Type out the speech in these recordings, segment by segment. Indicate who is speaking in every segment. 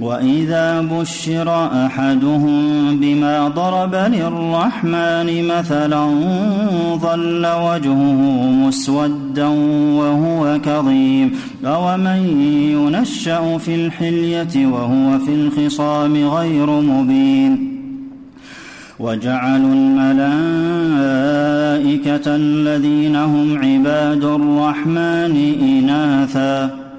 Speaker 1: وإذا بشر أحدهم بما ضرب للرحمن مثلا ظل وجهه مسودا وهو كظيم. أومن ينشأ في الحلية وهو في الخصام غير مبين. وجعلوا الملائكة الذين هم عباد الرحمن إناثا.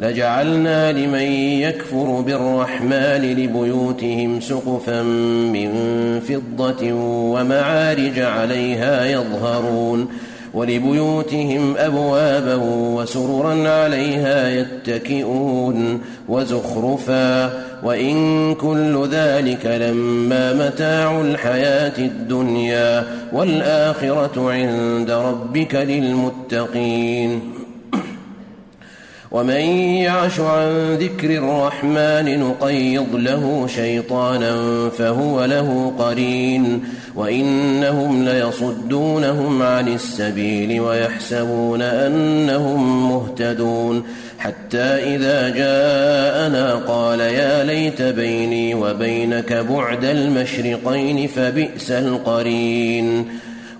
Speaker 2: لجعلنا لمن يكفر بالرحمن لبيوتهم سقفا من فضة ومعارج عليها يظهرون ولبيوتهم أبوابا وسررا عليها يتكئون وزخرفا وإن كل ذلك لما متاع الحياة الدنيا والآخرة عند ربك للمتقين ومن يعش عن ذكر الرحمن نقيض له شيطانا فهو له قرين وإنهم ليصدونهم عن السبيل ويحسبون أنهم مهتدون حتى إذا جاءنا قال يا ليت بيني وبينك بعد المشرقين فبئس القرين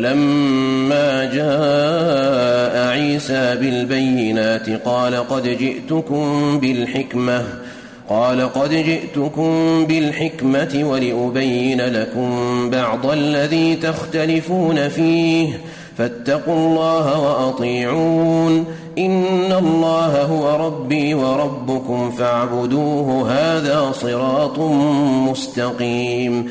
Speaker 2: ولما جاء عيسى بالبينات قال قد جئتكم بالحكمة قال قد جئتكم بالحكمة ولأبين لكم بعض الذي تختلفون فيه فاتقوا الله وأطيعون إن الله هو ربي وربكم فاعبدوه هذا صراط مستقيم.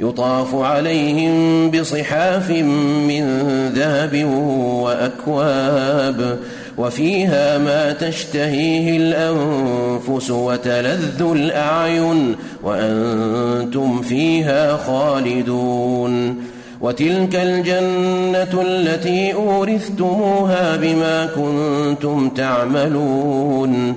Speaker 2: يطاف عليهم بصحاف من ذهب وأكواب وفيها ما تشتهيه الأنفس وتلذ الأعين وأنتم فيها خالدون وتلك الجنة التي أورثتموها بما كنتم تعملون